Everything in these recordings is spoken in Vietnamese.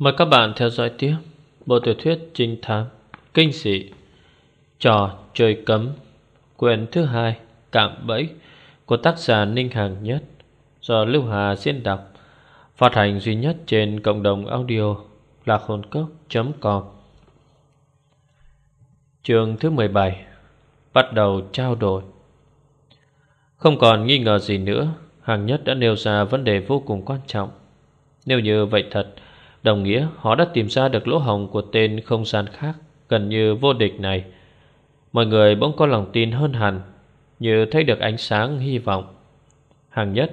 Mời các bạn theo dõi tiếp Bộ tiểu thuyết trinh thám Kinh dị, Trò chơi cấm Quyền thứ hai, Cạm bẫy Của tác giả Ninh Hàng Nhất, Do Lưu Hà diễn đọc, Phát hành duy nhất trên cộng đồng audio Lạc hồn cốc.com Chương thứ 17 Bắt đầu trao đổi. Không còn nghi ngờ gì nữa Hàng Nhất đã nêu ra vấn đề vô cùng quan trọng. Nếu như vậy thật Đồng nghĩa, họ đã tìm ra được lỗ hồng của tên không gian khác, Gần như vô địch này. Mọi người bỗng có lòng tin hơn hẳn, Như thấy được ánh sáng hy vọng. Hàng nhất,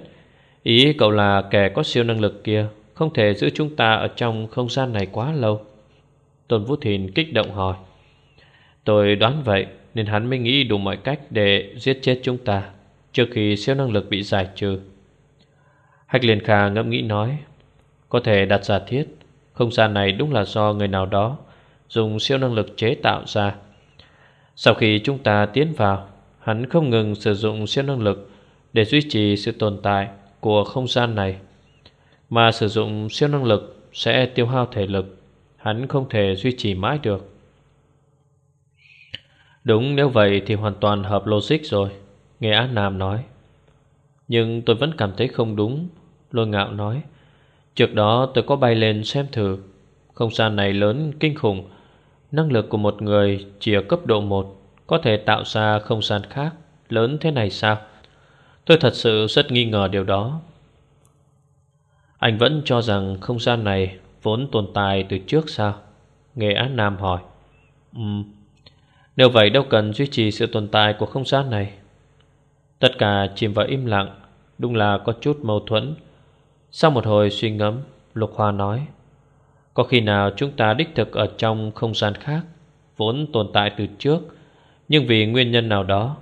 Ý cậu là kẻ có siêu năng lực kia, Không thể giữ chúng ta ở trong không gian này quá lâu. Tôn Vũ Thìn kích động hỏi. Tôi đoán vậy, Nên hắn mới nghĩ đủ mọi cách để giết chết chúng ta, Trước khi siêu năng lực bị giải trừ. Hạch Liên Kha ngẫm nghĩ nói. Có thể đặt giả thiết, Không gian này đúng là do người nào đó Dùng siêu năng lực chế tạo ra. Sau khi chúng ta tiến vào, Hắn không ngừng sử dụng siêu năng lực Để duy trì sự tồn tại của không gian này. Mà sử dụng siêu năng lực Sẽ tiêu hao thể lực, Hắn không thể duy trì mãi được. Đúng, nếu vậy thì hoàn toàn hợp logic rồi Nghe Á Nam nói. Nhưng tôi vẫn cảm thấy không đúng, Lôi ngạo nói. Trước đó tôi có bay lên xem thử. Không gian này lớn kinh khủng. Năng lực của một người chỉ ở cấp độ 1 Có thể tạo ra không gian khác. Lớn thế này sao? Tôi thật sự rất nghi ngờ điều đó. Anh vẫn cho rằng không gian này Vốn tồn tại từ trước sao? Nghệ Á Nam hỏi. Um, Nếu vậy đâu cần duy trì sự tồn tại của không gian này. Tất cả chìm vào im lặng Đúng là có chút mâu thuẫn. Sau một hồi suy ngẫm, Lục Hoa nói, Có khi nào chúng ta đích thực ở trong không gian khác, Vốn tồn tại từ trước, Nhưng vì nguyên nhân nào đó,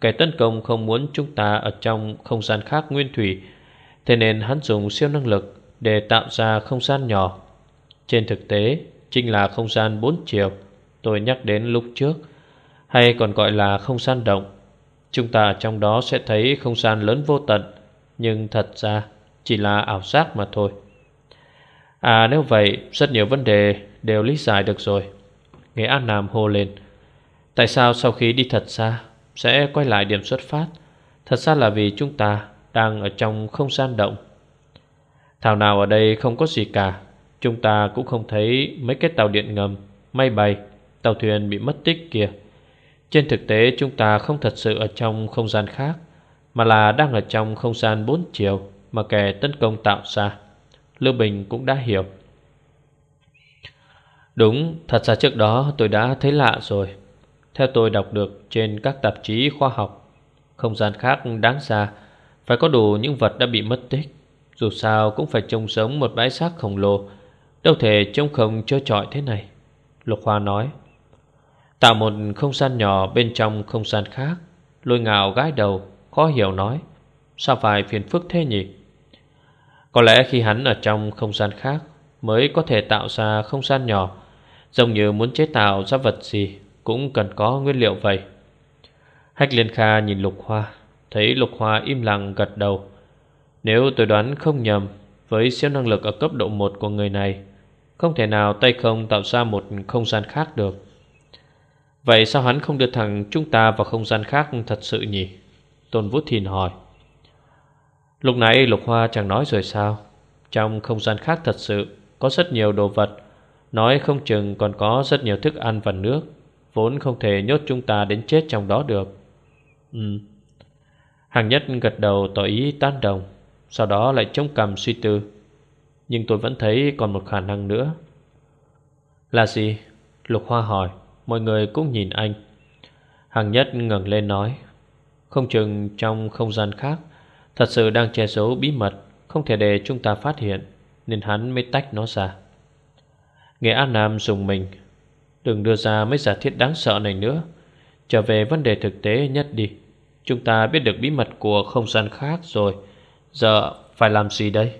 Kẻ tấn công không muốn chúng ta ở trong không gian khác nguyên thủy, Thế nên hắn dùng siêu năng lực Để tạo ra không gian nhỏ. Trên thực tế, Chính là không gian bốn chiều, Tôi nhắc đến lúc trước, Hay còn gọi là không gian động. Chúng ta trong đó sẽ thấy không gian lớn vô tận, Nhưng thật ra chỉ là ảo giác mà thôi. À nếu vậy, Rất nhiều vấn đề đều lý giải được rồi. Nghệ An Nam hô lên, Tại sao sau khi đi thật xa Sẽ quay lại điểm xuất phát? Thật ra là vì chúng ta Đang ở trong không gian động. Thảo nào ở đây không có gì cả, Chúng ta cũng không thấy Mấy cái tàu điện ngầm, Máy bay, Tàu thuyền bị mất tích kìa trên thực tế, chúng ta không thật sự ở trong không gian khác, Mà là đang ở trong không gian bốn chiều. Mà kẻ tấn công tạo ra. Lưu Bình cũng đã hiểu. Đúng, thật ra trước đó tôi đã thấy lạ rồi. Theo tôi đọc được trên các tạp chí khoa học Không gian khác đáng ra Phải có đủ những vật đã bị mất tích. Dù sao cũng phải trông sống một bãi xác khổng lồ Đâu thể trông không trơ trọi thế này Lục Hoa nói. Tạo một không gian nhỏ bên trong không gian khác Lôi Ngào gái đầu Khó hiểu nói Sao phải phiền phức thế nhỉ? Có lẽ khi hắn ở trong không gian khác Mới có thể tạo ra không gian nhỏ, Giống như muốn chế tạo ra vật gì Cũng cần có nguyên liệu vậy Hách Liên Kha nhìn Lục Hoa, Thấy Lục Hoa im lặng gật đầu Nếu tôi đoán không nhầm, Với siêu năng lực ở cấp độ 1 của người này, Không thể nào tay không tạo ra một không gian khác được Vậy sao hắn không đưa thằng chúng ta vào không gian khác thật sự nhỉ? Tôn Vũ Thìn hỏi. Lúc nãy Lục Hoa chẳng nói rồi sao? Trong không gian khác thật sự, có rất nhiều đồ vật. Nói không chừng còn có rất nhiều thức ăn và nước. Vốn không thể nhốt chúng ta đến chết trong đó được. Ừ. Hàng nhất gật đầu tỏ ý tán đồng. Sau đó lại chống cằm suy tư. Nhưng tôi vẫn thấy còn một khả năng nữa. Là gì? Lục Hoa hỏi. Mọi người cũng nhìn anh Hàng nhất ngẩng lên nói, Không chừng trong không gian khác Thật sự đang che giấu bí mật, Không thể để chúng ta phát hiện, Nên hắn mới tách nó ra. Nghệ An Nam dùng mình, Đừng đưa ra mấy giả thiết đáng sợ này nữa. Trở về vấn đề thực tế nhất đi. Chúng ta biết được bí mật của không gian khác rồi, Giờ phải làm gì đây?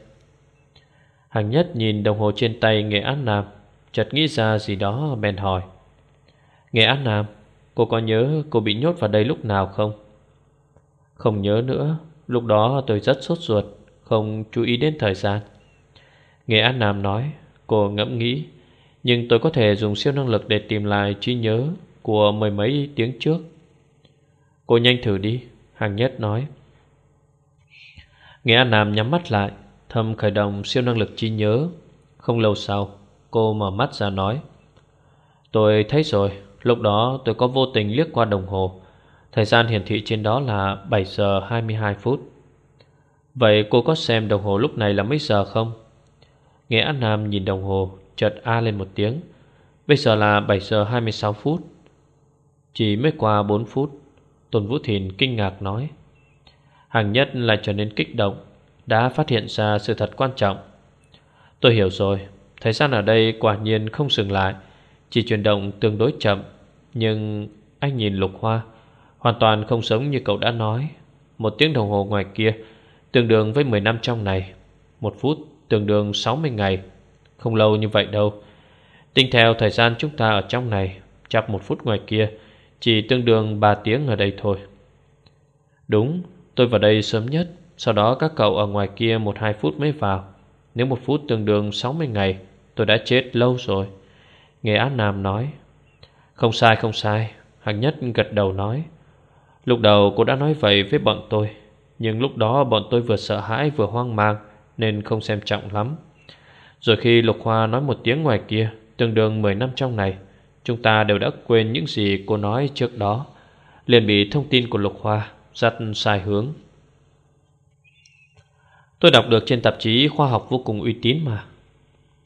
Hàng nhất nhìn đồng hồ trên tay Nghệ An Nam, Chợt nghĩ ra gì đó bèn hỏi. Nghệ An Nam, Cô có nhớ cô bị nhốt vào đây lúc nào không? Không nhớ nữa. Lúc đó tôi rất sốt ruột, Không chú ý đến thời gian. Nghệ An Nam nói, Cô ngẫm nghĩ, Nhưng tôi có thể dùng siêu năng lực để tìm lại trí nhớ Của mười mấy tiếng trước. Cô nhanh thử đi Hàng nhất nói. Nghệ An Nam nhắm mắt lại, Thầm khởi động siêu năng lực trí nhớ. Không lâu sau, Cô mở mắt ra nói, Tôi thấy rồi, Lúc đó tôi có vô tình liếc qua đồng hồ. Thời gian hiển thị trên đó là 7 giờ 22 phút. Vậy cô có xem đồng hồ lúc này là mấy giờ không? Nghe An Nam nhìn đồng hồ, Chợt A lên một tiếng. Bây giờ là 7 giờ 26 phút. Chỉ mới qua 4 phút, Tôn Vũ Thìn kinh ngạc nói. Hàng nhất lại trở nên kích động, Đã phát hiện ra sự thật quan trọng. Tôi hiểu rồi, Thời gian ở đây quả nhiên không dừng lại, Chỉ chuyển động tương đối chậm, Nhưng anh nhìn lục hoa Hoàn toàn không giống như cậu đã nói. Một tiếng đồng hồ ngoài kia, Tương đương với 10 năm trong này. Một phút, tương đương 60 ngày. Không lâu như vậy đâu. Tính theo thời gian chúng ta ở trong này, Chắc một phút ngoài kia, Chỉ tương đương 3 tiếng ở đây thôi. Đúng, Tôi vào đây sớm nhất, Sau đó các cậu ở ngoài kia 1-2 phút mới vào. Nếu một phút tương đương 60 ngày, Tôi đã chết lâu rồi. Nghe Á Nam nói. Không sai không sai, hạng Nhất gật đầu nói. Lúc đầu cô đã nói vậy với bọn tôi, Nhưng lúc đó bọn tôi vừa sợ hãi vừa hoang mang Nên không xem trọng lắm. Rồi khi Lục Hoa nói một tiếng ngoài kia, Tương đương 10 năm trong này, Chúng ta đều đã quên những gì cô nói trước đó, liền bị thông tin của Lục Hoa Dắt sai hướng. Tôi đọc được trên tạp chí khoa học vô cùng uy tín mà.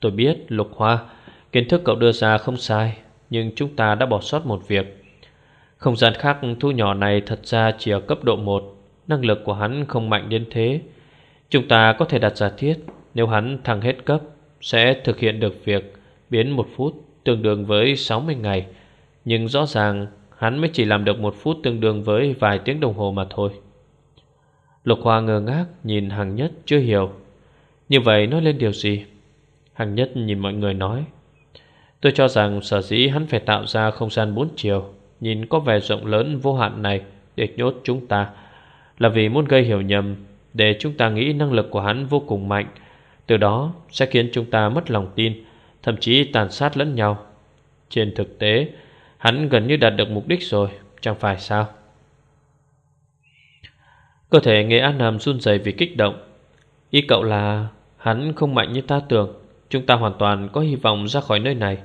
Tôi biết, Lục Hoa, Kiến thức cậu đưa ra không sai, Nhưng chúng ta đã bỏ sót một việc. Không gian khác thu nhỏ này thật ra chỉ ở cấp độ 1 Năng lực của hắn không mạnh đến thế. Chúng ta có thể đặt giả thiết, Nếu hắn thăng hết cấp, Sẽ thực hiện được việc Biến một phút tương đương với 60 ngày. Nhưng rõ ràng, Hắn mới chỉ làm được một phút tương đương với vài tiếng đồng hồ mà thôi. Lục Hoa ngơ ngác nhìn Hằng Nhất chưa hiểu. Như vậy nói lên điều gì? Hằng Nhất nhìn mọi người nói. Tôi cho rằng sở dĩ hắn phải tạo ra không gian bốn chiều. Nhìn có vẻ rộng lớn vô hạn này, Để nhốt chúng ta, Là vì muốn gây hiểu nhầm, Để chúng ta nghĩ năng lực của hắn vô cùng mạnh. Từ đó sẽ khiến chúng ta mất lòng tin, Thậm chí tàn sát lẫn nhau. Trên thực tế, Hắn gần như đạt được mục đích rồi, Chẳng phải sao? Cơ thể Nghệ An Nam run rẩy vì kích động. Ý cậu là Hắn không mạnh như ta tưởng, Chúng ta hoàn toàn có hy vọng ra khỏi nơi này.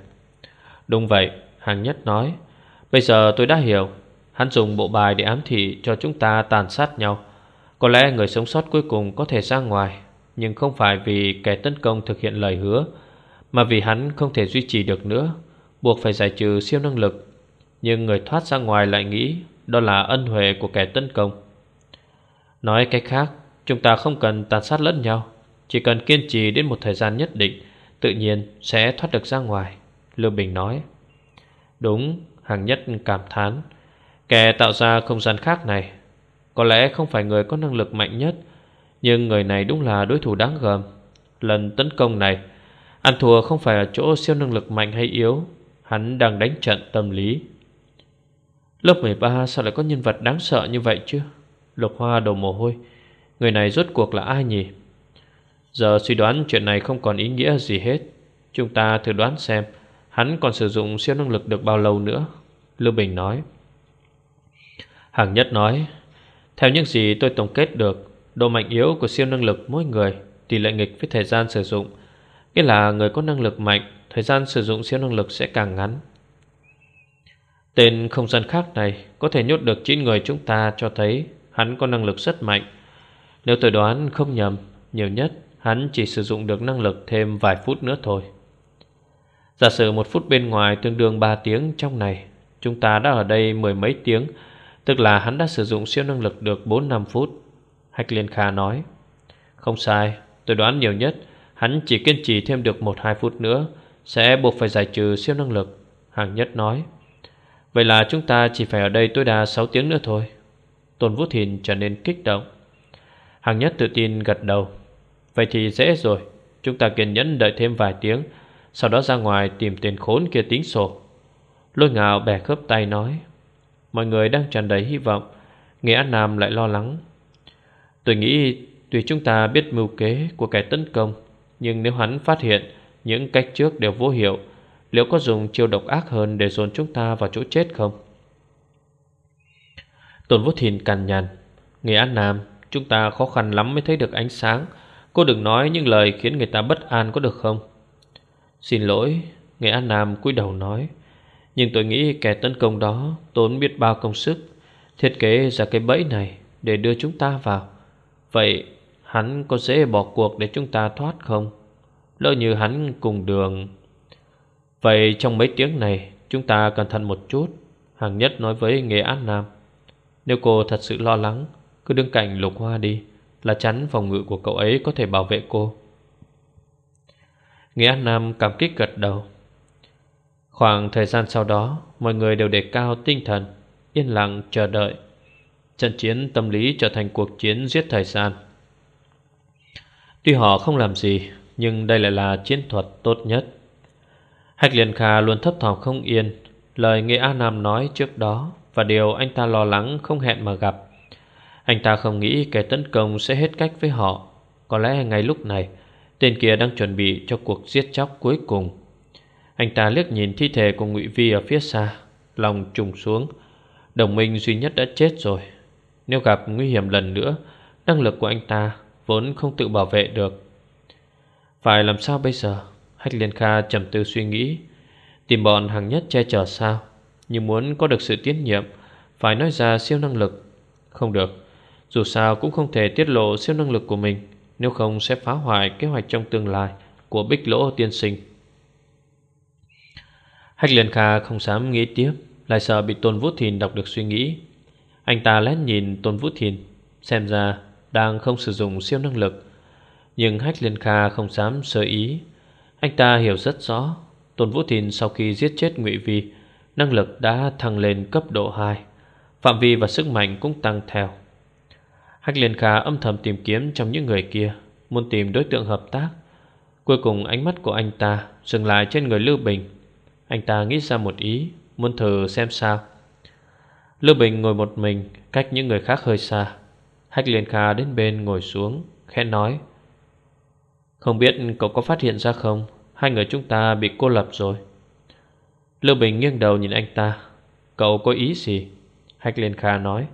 Đúng vậy, Hàng nhất nói. Bây giờ tôi đã hiểu. Hắn dùng bộ bài để ám thị cho chúng ta tàn sát nhau. Có lẽ người sống sót cuối cùng có thể ra ngoài, Nhưng không phải vì kẻ tấn công thực hiện lời hứa, Mà vì hắn không thể duy trì được nữa. Buộc phải giải trừ siêu năng lực. Nhưng người thoát ra ngoài lại nghĩ Đó là ân huệ của kẻ tấn công. Nói cách khác, Chúng ta không cần tàn sát lẫn nhau. Chỉ cần kiên trì đến một thời gian nhất định, Tự nhiên sẽ thoát được ra ngoài, Lưu Bình nói. Đúng Hàng nhất cảm thán, Kẻ tạo ra không gian khác này, Có lẽ không phải người có năng lực mạnh nhất, Nhưng người này đúng là đối thủ đáng gờm. Lần tấn công này, Ăn thua không phải ở chỗ siêu năng lực mạnh hay yếu, Hắn đang đánh trận tâm lý. Lớp 13 sao lại có nhân vật đáng sợ như vậy chứ? Lục Hoa đầu mồ hôi, Người này rốt cuộc là ai nhỉ? Giờ suy đoán chuyện này không còn ý nghĩa gì hết. Chúng ta thử đoán xem, Hắn còn sử dụng siêu năng lực được bao lâu nữa? Lưu Bình nói. Hàng nhất nói, Theo những gì tôi tổng kết được, Độ mạnh yếu của siêu năng lực mỗi người Tỷ lệ nghịch với thời gian sử dụng. Nghĩa là người có năng lực mạnh, Thời gian sử dụng siêu năng lực sẽ càng ngắn. Tên không gian khác này Có thể nhốt được 9 người chúng ta cho thấy Hắn có năng lực rất mạnh. Nếu tôi đoán không nhầm, Nhiều nhất hắn chỉ sử dụng được năng lực thêm vài phút nữa thôi. Giả sử một phút bên ngoài tương đương 3 tiếng trong này Chúng ta đã ở đây mười mấy tiếng, Tức là hắn đã sử dụng siêu năng lực được 4-5 phút Hạch Liên Kha nói. Không sai, Tôi đoán nhiều nhất, Hắn chỉ kiên trì thêm được 1-2 phút nữa, Sẽ buộc phải giải trừ siêu năng lực, Hàng nhất nói. Vậy là chúng ta chỉ phải ở đây tối đa 6 tiếng nữa thôi. Tôn Vũ Thìn trở nên kích động. Hàng nhất tự tin gật đầu. Vậy thì dễ rồi, Chúng ta kiên nhẫn đợi thêm vài tiếng, Sau đó ra ngoài tìm tên khốn kia tính sổ. Lôi ngạo bẻ khớp tay nói, Mọi người đang tràn đầy hy vọng Nghệ An Nam lại lo lắng. Tôi nghĩ Tuy chúng ta biết mưu kế của kẻ tấn công, Nhưng nếu hắn phát hiện Những cách trước đều vô hiệu, Liệu có dùng chiêu độc ác hơn Để dồn chúng ta vào chỗ chết không? Tôn Vũ Thìn cằn nhằn, Người An Nam, Chúng ta khó khăn lắm mới thấy được ánh sáng. Cô đừng nói những lời khiến người ta bất an có được không? Xin lỗi, Người An Nam cúi đầu nói nhưng tôi nghĩ kẻ tấn công đó Tốn biết bao công sức, Thiết kế ra cái bẫy này Để đưa chúng ta vào. Vậy hắn có dễ bỏ cuộc để chúng ta thoát không? Lỡ như hắn cùng đường. Vậy trong mấy tiếng này, Chúng ta cẩn thận một chút Hàng nhất nói với Nghệ An Nam. Nếu cô thật sự lo lắng, Cứ đứng cạnh lục hoa đi, Là chắn phòng ngự của cậu ấy có thể bảo vệ cô. Nghệ An Nam cảm kích gật đầu. Khoảng thời gian sau đó, Mọi người đều đề cao tinh thần, Yên lặng chờ đợi. Trận chiến tâm lý trở thành cuộc chiến giết thời gian. Tuy họ không làm gì, Nhưng đây lại là chiến thuật tốt nhất. Hạch Liên Kha luôn thấp thỏm không yên, Lời Nghệ A Nam nói trước đó Và điều anh ta lo lắng không hẹn mà gặp. Anh ta không nghĩ kẻ tấn công sẽ hết cách với họ. Có lẽ ngay lúc này, Tên kia đang chuẩn bị cho cuộc giết chóc cuối cùng. Anh ta liếc nhìn thi thể của Ngụy Vi ở phía xa, Lòng trùng xuống. Đồng minh duy nhất đã chết rồi. Nếu gặp nguy hiểm lần nữa, Năng lực của anh ta vốn không tự bảo vệ được. Phải làm sao bây giờ? Hách Liên Kha trầm tư suy nghĩ. Tìm bọn hàng nhất che chở sao? Nhưng muốn có được sự tiến nhiệm, Phải nói ra siêu năng lực. Không được. Dù sao cũng không thể tiết lộ siêu năng lực của mình, Nếu không sẽ phá hoại kế hoạch trong tương lai Của Bích Lỗ Tiên Sinh. Hách Liên Kha không dám nghĩ tiếp, Lại sợ bị Tôn Vũ Thìn đọc được suy nghĩ. Anh ta lén nhìn Tôn Vũ Thìn Xem ra đang không sử dụng siêu năng lực. Nhưng Hách Liên Kha không dám sơ ý. Anh ta hiểu rất rõ, Tôn Vũ Thìn sau khi giết chết Ngụy Vi, Năng lực đã thăng lên cấp độ 2 Phạm vi và sức mạnh cũng tăng theo. Hách Liên Kha âm thầm tìm kiếm trong những người kia, Muốn tìm đối tượng hợp tác. Cuối cùng ánh mắt của anh ta Dừng lại trên người Lưu Bình. Anh ta nghĩ ra một ý, Muốn thử xem sao. Lưu Bình ngồi một mình Cách những người khác hơi xa. Hách Liên Kha đến bên ngồi xuống, Khẽ nói, Không biết cậu có phát hiện ra không? Hai người chúng ta bị cô lập rồi. Lưu Bình nghiêng đầu nhìn anh ta. Cậu có ý gì? Hách Liên Kha nói.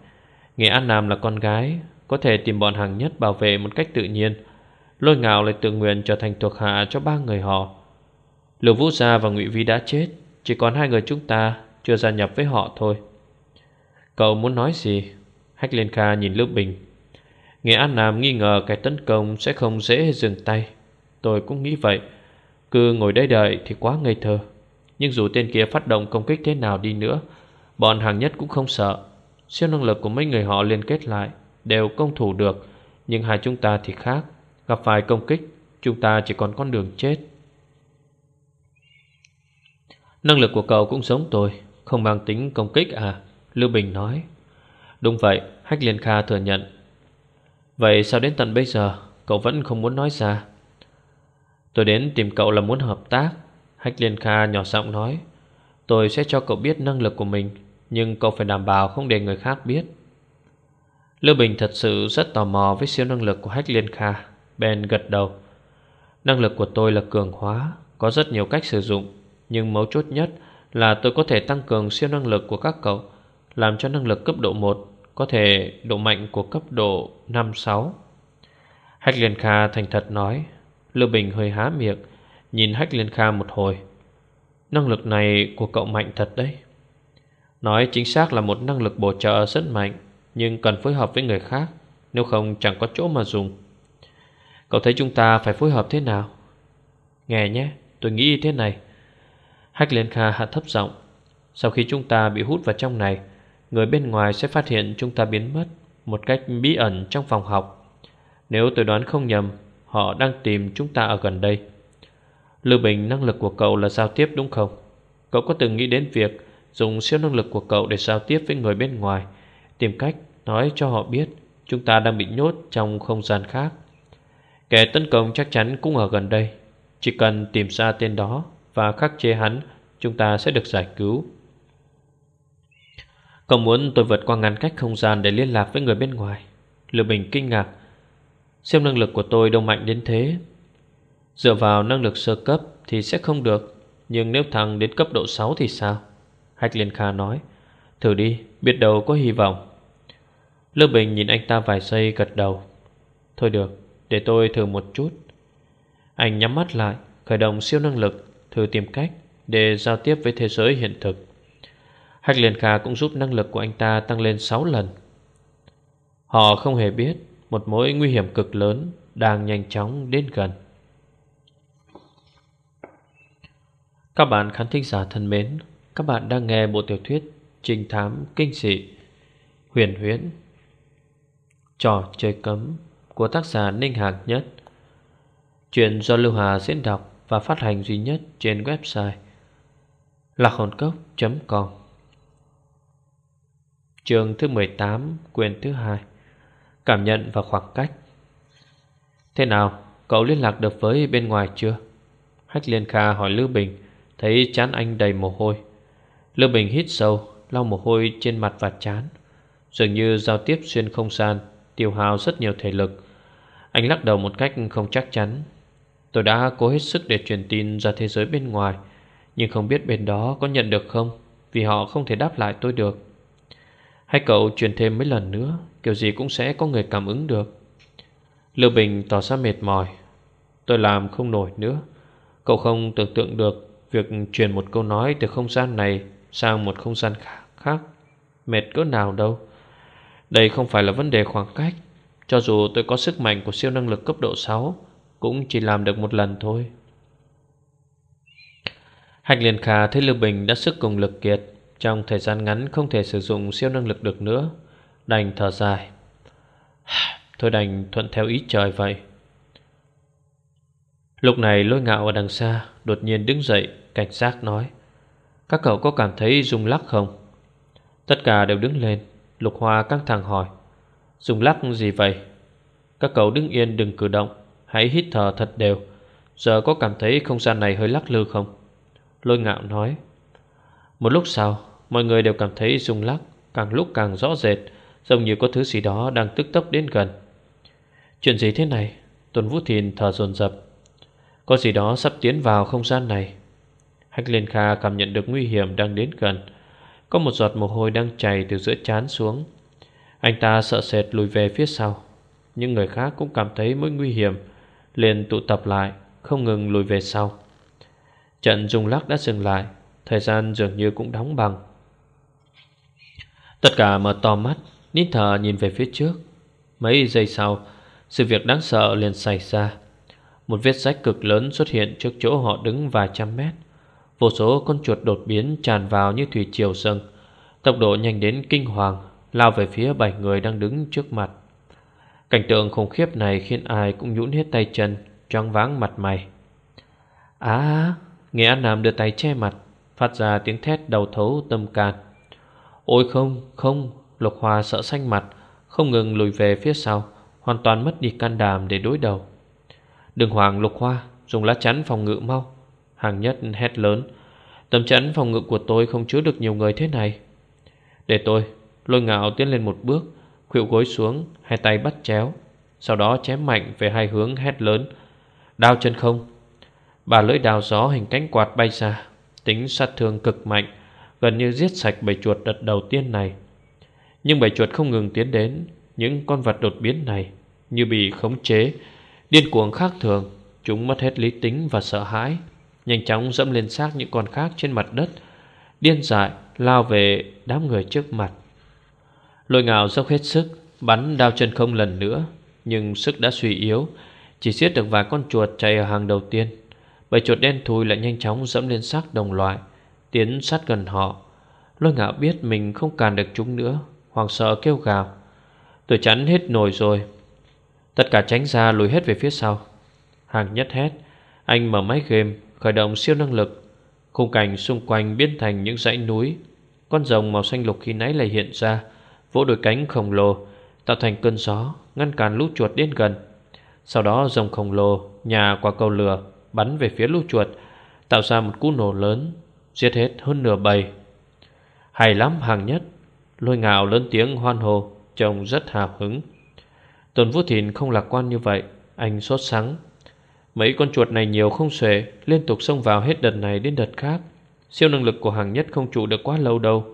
Nghệ An Nam là con gái, Có thể tìm bọn hàng nhất bảo vệ một cách tự nhiên. Lôi ngạo lại tự nguyện trở thành thuộc hạ cho ba người họ. Lưu Vũ Gia và Ngụy Vi đã chết, Chỉ còn hai người chúng ta Chưa gia nhập với họ thôi. Cậu muốn nói gì? Hách Liên Kha nhìn Lưu Bình. Nghệ An Nam nghi ngờ cái tấn công Sẽ không dễ dừng tay. Tôi cũng nghĩ vậy. Cứ ngồi đây đợi thì quá ngây thơ. Nhưng dù tên kia phát động công kích thế nào đi nữa, Bọn hàng nhất cũng không sợ. Siêu năng lực của mấy người họ liên kết lại Đều công thủ được, Nhưng hai chúng ta thì khác. Gặp phải công kích, Chúng ta chỉ còn con đường chết. Năng lực của cậu cũng giống tôi, Không mang tính công kích à? Lưu Bình nói. Đúng vậy, Hách Liên Kha thừa nhận. Vậy sao đến tận bây giờ, Cậu vẫn không muốn nói ra? Tôi đến tìm cậu là muốn hợp tác. Hách Liên Kha nhỏ giọng nói. Tôi sẽ cho cậu biết năng lực của mình, Nhưng cậu phải đảm bảo không để người khác biết. Lưu Bình thật sự rất tò mò với siêu năng lực của Hách Liên Kha. Ben gật đầu. Năng lực của tôi là cường hóa, Có rất nhiều cách sử dụng. Nhưng mấu chốt nhất là tôi có thể tăng cường siêu năng lực của các cậu, Làm cho năng lực cấp độ 1 Có thể độ mạnh của cấp độ 5-6 Hách Liên Kha thành thật nói. Lưu Bình hơi há miệng, Nhìn Hách Liên Kha một hồi. Năng lực này của cậu mạnh thật đấy. Nói chính xác là một năng lực bổ trợ rất mạnh, Nhưng cần phối hợp với người khác, Nếu không chẳng có chỗ mà dùng. Cậu thấy chúng ta phải phối hợp thế nào? Nghe nhé, Tôi nghĩ thế này. Hách Liên Kha hạ thấp giọng, Sau khi chúng ta bị hút vào trong này, Người bên ngoài sẽ phát hiện chúng ta biến mất Một cách bí ẩn trong phòng học. Nếu tôi đoán không nhầm, Họ đang tìm chúng ta ở gần đây. Lưu Bình, năng lực của cậu là giao tiếp, đúng không? Cậu có từng nghĩ đến việc Dùng siêu năng lực của cậu để giao tiếp với người bên ngoài, Tìm cách nói cho họ biết Chúng ta đang bị nhốt trong không gian khác? Kẻ tấn công chắc chắn cũng ở gần đây, Chỉ cần tìm ra tên đó. Và khắc chế hắn, Chúng ta sẽ được giải cứu. Cậu muốn tôi vượt qua ngăn cách không gian Để liên lạc với người bên ngoài? Lưu Bình kinh ngạc. Xem năng lực của tôi đâu mạnh đến thế. Dựa vào năng lực sơ cấp thì sẽ không được, Nhưng nếu thằng đến cấp độ 6 thì sao? Hách Liên Kha nói. Thử đi, biết đâu có hy vọng. Lưu Bình nhìn anh ta vài giây gật đầu. Thôi được, Để tôi thử một chút. Anh nhắm mắt lại, Khởi động siêu năng lực. Thử tìm cách Để giao tiếp với thế giới hiện thực. Hách Liên Kha cũng giúp năng lực của anh ta tăng lên 6 lần. Họ không hề biết Một mối nguy hiểm cực lớn Đang nhanh chóng đến gần. Các bạn khán thính giả thân mến, Các bạn đang nghe bộ tiểu thuyết Trinh thám kinh dị, Huyền huyễn, Trò chơi cấm Của tác giả Ninh Hạc Nhất. Chuyện do Lưu Hà diễn đọc. Và phát hành duy nhất trên website lạc hồn cốc.com Chương thứ 18 Quyền thứ hai. Cảm nhận và khoảng cách. Thế nào, cậu liên lạc được với bên ngoài chưa? Hách Liên Kha hỏi Lưu Bình Thấy chán anh đầy mồ hôi. Lưu Bình hít sâu Lau mồ hôi trên mặt và chán. Dường như giao tiếp xuyên không gian Tiêu hao rất nhiều thể lực. Anh lắc đầu một cách không chắc chắn. Tôi đã cố hết sức để truyền tin ra thế giới bên ngoài, Nhưng không biết bên đó có nhận được không, Vì họ không thể đáp lại tôi được. Hay cậu truyền thêm mấy lần nữa, Kiểu gì cũng sẽ có người cảm ứng được. Lưu Bình tỏ ra mệt mỏi. Tôi làm không nổi nữa. Cậu không tưởng tượng được Việc truyền một câu nói từ không gian này Sang một không gian khác. Mệt cỡ nào đâu. Đây không phải là vấn đề khoảng cách. Cho dù tôi có sức mạnh của siêu năng lực cấp độ 6 cũng chỉ làm được một lần thôi. Hạch Liên Kha thấy Lưu Bình đã sức cùng lực kiệt, Trong thời gian ngắn không thể sử dụng siêu năng lực được nữa, Đành thở dài. Thôi đành thuận theo ý trời vậy. Lúc này lôi ngạo ở đằng xa, Đột nhiên đứng dậy, Cảnh sát nói, Các cậu có cảm thấy rung lắc không? Tất cả đều đứng lên, Lục Hoa căng thẳng hỏi, Rung lắc gì vậy? Các cậu đứng yên đừng cử động. Hãy hít thở thật đều. Giờ có cảm thấy không gian này hơi lắc lư không? Lôi ngạo nói. Một lúc sau, Mọi người đều cảm thấy rung lắc, Càng lúc càng rõ rệt, Giống như có thứ gì đó đang tức tốc đến gần. Chuyện gì thế này? Tuần Vũ Thìn thở dồn dập. Có gì đó sắp tiến vào không gian này. Hách Liên Kha cảm nhận được nguy hiểm đang đến gần. Có một giọt mồ hôi đang chảy từ giữa chán xuống. Anh ta sợ sệt lùi về phía sau. Những người khác cũng cảm thấy mối nguy hiểm liền tụ tập lại, Không ngừng lùi về sau. Trận rung lắc đã dừng lại, Thời gian dường như cũng đóng bằng Tất cả mở to mắt, Nín thở nhìn về phía trước. Mấy giây sau, Sự việc đáng sợ liền xảy ra. Một vết rách cực lớn xuất hiện trước chỗ họ đứng vài trăm mét. Vô số con chuột đột biến tràn vào như thủy triều dâng Tốc độ nhanh đến kinh hoàng, Lao về phía bảy người đang đứng trước mặt. Cảnh tượng khủng khiếp này khiến ai cũng nhũn hết tay chân Choáng váng mặt mày. Á! Nghe An Nam đưa tay che mặt Phát ra tiếng thét đầu thấu tâm can. Ôi không, không Lục Hoa sợ xanh mặt Không ngừng lùi về phía sau Hoàn toàn mất đi can đảm để đối đầu. Đừng hoàng Lục Hoa Dùng lá chắn phòng ngự mau. Hàng nhất hét lớn Tấm chắn phòng ngự của tôi không chứa được nhiều người thế này. Để tôi Lôi ngạo tiến lên một bước Khuỵu gối xuống, Hai tay bắt chéo, Sau đó chém mạnh về hai hướng hét lớn, Đao chân không! Bà lưỡi đào gió hình cánh quạt bay ra, Tính sát thương cực mạnh, Gần như giết sạch bầy chuột đợt đầu tiên này. Nhưng bầy chuột không ngừng tiến đến, Những con vật đột biến này Như bị khống chế, Điên cuồng khác thường, Chúng mất hết lý tính và sợ hãi, Nhanh chóng dẫm lên xác những con khác trên mặt đất, Điên dại lao về đám người trước mặt. Lôi ngào dốc hết sức, Bắn đao chân không lần nữa, Nhưng sức đã suy yếu, Chỉ giết được vài con chuột chạy ở hàng đầu tiên. Bầy chuột đen thui lại nhanh chóng dẫm lên xác đồng loại, Tiến sát gần họ. Lôi ngạo biết mình không càn được chúng nữa Hoàng sợ kêu gào. Tôi chắn hết nổi rồi. Tất cả tránh ra lùi hết về phía sau. Hàng nhất hét, Anh mở máy game, khởi động siêu năng lực. Khung cảnh xung quanh biến thành những dãy núi. Con rồng màu xanh lục khi nãy lại hiện ra Vỗ đôi cánh khổng lồ, Tạo thành cơn gió, Ngăn cản lũ chuột đến gần. Sau đó rồng khổng lồ, Nhà qua cầu lửa, Bắn về phía lũ chuột, Tạo ra một cú nổ lớn, Giết hết hơn nửa bầy. Hay lắm, hàng nhất, Lôi ngạo lớn tiếng hoan hồ Trông rất hào hứng. Tôn Vũ Thìn không lạc quan như vậy, Anh sốt sắng. Mấy con chuột này nhiều không xuể, Liên tục xông vào hết đợt này đến đợt khác. Siêu năng lực của hàng nhất không trụ được quá lâu đâu.